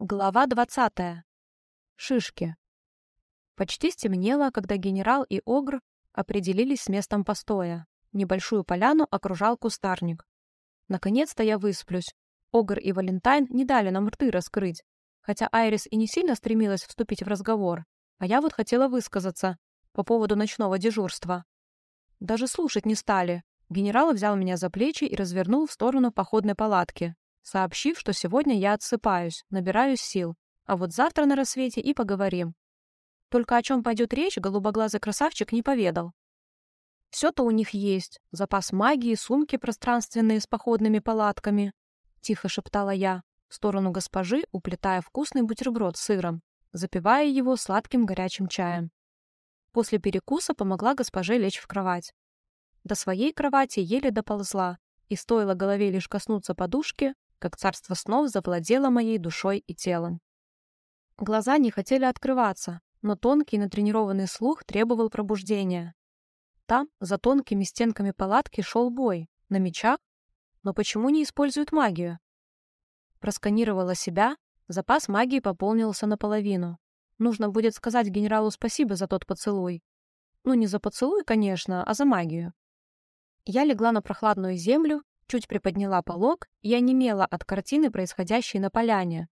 Глава 20. Шишки. Почти стемнело, когда генерал и Огр определились с местом постоя. Небольшую поляну окружал кустарник. Наконец-то я высплюсь. Огр и Валентайн не дали нам рты раскрыть, хотя Айрис и не сильно стремилась вступить в разговор, а я вот хотела высказаться по поводу ночного дежурства. Даже слушать не стали. Генерал взял меня за плечи и развернул в сторону походной палатки сообщив, что сегодня я отсыпаюсь, набираюсь сил, а вот завтра на рассвете и поговорим. Только о чем пойдет речь, голубоглазый красавчик не поведал. Все-то у них есть, запас магии, сумки пространственные с походными палатками, тихо шептала я, в сторону госпожи, уплетая вкусный бутерброд с сыром, запивая его сладким горячим чаем. После перекуса помогла госпоже лечь в кровать. До своей кровати еле доползла, и стоило голове лишь коснуться подушки, как царство снов завладело моей душой и телом. Глаза не хотели открываться, но тонкий натренированный слух требовал пробуждения. Там, за тонкими стенками палатки, шел бой. На мечах? Но почему не используют магию? Просканировала себя, запас магии пополнился наполовину. Нужно будет сказать генералу спасибо за тот поцелуй. Ну, не за поцелуй, конечно, а за магию. Я легла на прохладную землю чуть приподняла полог и онемела от картины, происходящей на поляне.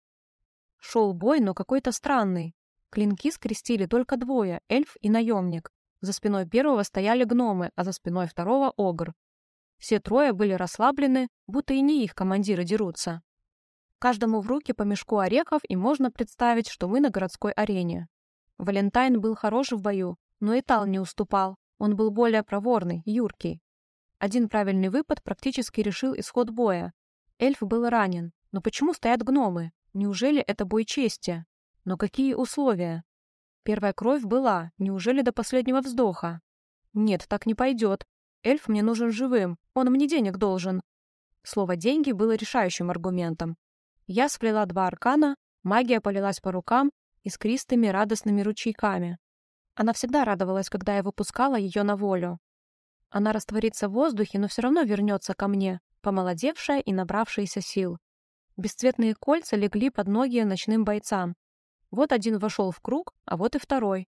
Шел бой, но какой-то странный. Клинки скрестили только двое — эльф и наемник. За спиной первого стояли гномы, а за спиной второго — огр. Все трое были расслаблены, будто и не их командиры дерутся. Каждому в руки по мешку орехов, и можно представить, что мы на городской арене. Валентайн был хорош в бою, но и Тал не уступал. Он был более проворный, юркий. Один правильный выпад практически решил исход боя. Эльф был ранен. Но почему стоят гномы? Неужели это бой чести? Но какие условия? Первая кровь была. Неужели до последнего вздоха? Нет, так не пойдет. Эльф мне нужен живым. Он мне денег должен. Слово «деньги» было решающим аргументом. Я сплела два аркана, магия полилась по рукам искристыми радостными ручейками. Она всегда радовалась, когда я выпускала ее на волю. Она растворится в воздухе, но все равно вернется ко мне, помолодевшая и набравшаяся сил. Бесцветные кольца легли под ноги ночным бойцам. Вот один вошел в круг, а вот и второй.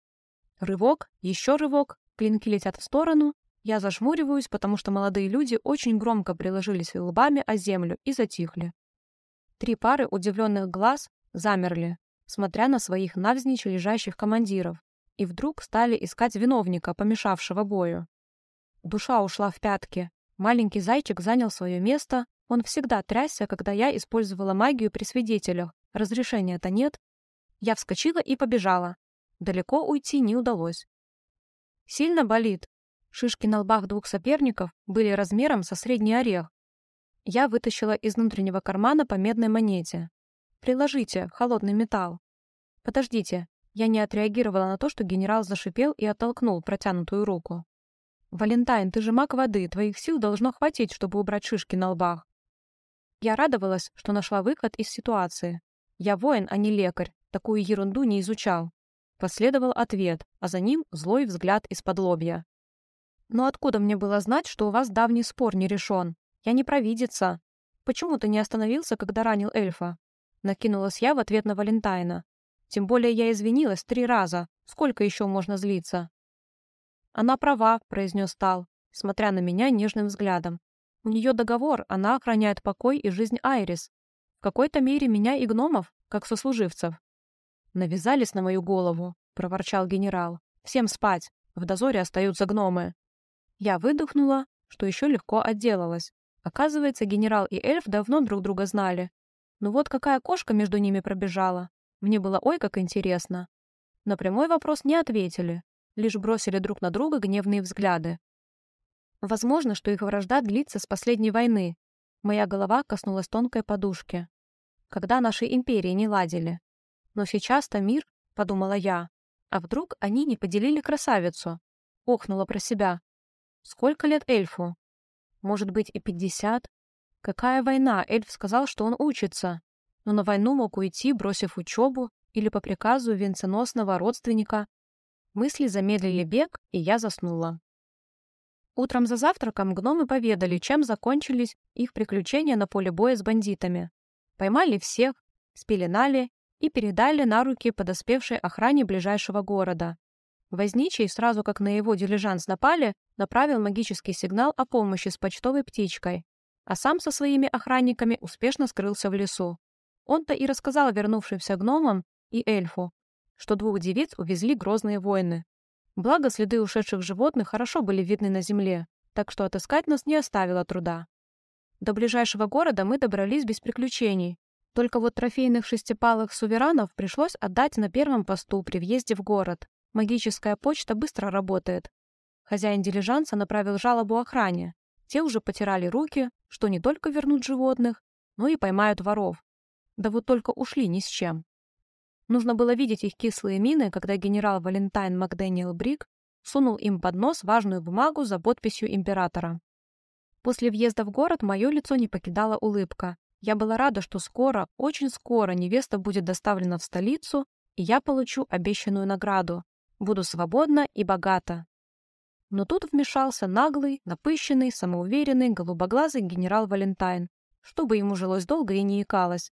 Рывок, еще рывок, клинки летят в сторону. Я зажмуриваюсь, потому что молодые люди очень громко приложились лбами о землю и затихли. Три пары удивленных глаз замерли, смотря на своих навзничь лежащих командиров, и вдруг стали искать виновника, помешавшего бою. Душа ушла в пятки. Маленький зайчик занял свое место. Он всегда трясся, когда я использовала магию при свидетелях. Разрешения-то нет. Я вскочила и побежала. Далеко уйти не удалось. Сильно болит. Шишки на лбах двух соперников были размером со средний орех. Я вытащила из внутреннего кармана по медной монете. «Приложите, холодный металл». «Подождите». Я не отреагировала на то, что генерал зашипел и оттолкнул протянутую руку. «Валентайн, ты же маг воды, твоих сил должно хватить, чтобы убрать шишки на лбах». Я радовалась, что нашла выход из ситуации. Я воин, а не лекарь, такую ерунду не изучал. Последовал ответ, а за ним злой взгляд из-под лобья. «Но откуда мне было знать, что у вас давний спор не решен? Я не провидица. Почему ты не остановился, когда ранил эльфа?» Накинулась я в ответ на Валентайна. Тем более я извинилась три раза. Сколько еще можно злиться? «Она права», — произнес Тал, смотря на меня нежным взглядом. «У нее договор, она охраняет покой и жизнь Айрис. В какой-то мере меня и гномов, как сослуживцев». «Навязались на мою голову», — проворчал генерал. «Всем спать. В дозоре остаются гномы». Я выдохнула, что еще легко отделалась. Оказывается, генерал и эльф давно друг друга знали. Ну вот какая кошка между ними пробежала. Мне было ой как интересно. На прямой вопрос не ответили, лишь бросили друг на друга гневные взгляды. Возможно, что их вражда длится с последней войны. Моя голова коснулась тонкой подушки. Когда наши империи не ладили. Но сейчас-то мир, подумала я. А вдруг они не поделили красавицу? Охнула про себя. Сколько лет эльфу? Может быть и пятьдесят? Какая война? Эльф сказал, что он учится. Но на войну мог уйти, бросив учебу, или по приказу венценосного родственника, Мысли замедлили бег, и я заснула. Утром за завтраком гномы поведали, чем закончились их приключения на поле боя с бандитами. Поймали всех, спеленали и передали на руки подоспевшей охране ближайшего города. Возничий, сразу как на его дилижанс напали, направил магический сигнал о помощи с почтовой птичкой, а сам со своими охранниками успешно скрылся в лесу. Он-то и рассказал вернувшимся гномам и эльфу, что двух девиц увезли грозные воины. Благо, следы ушедших животных хорошо были видны на земле, так что отыскать нас не оставило труда. До ближайшего города мы добрались без приключений. Только вот трофейных шестипалых суверанов пришлось отдать на первом посту при въезде в город. Магическая почта быстро работает. Хозяин дилижанса направил жалобу охране. Те уже потирали руки, что не только вернут животных, но и поймают воров. Да вот только ушли ни с чем. Нужно было видеть их кислые мины, когда генерал Валентайн Макдэниел Брик сунул им под нос важную бумагу за подписью императора. После въезда в город мое лицо не покидала улыбка. Я была рада, что скоро, очень скоро невеста будет доставлена в столицу, и я получу обещанную награду. Буду свободна и богата. Но тут вмешался наглый, напыщенный, самоуверенный, голубоглазый генерал Валентайн, чтобы ему жилось долго и не икалось,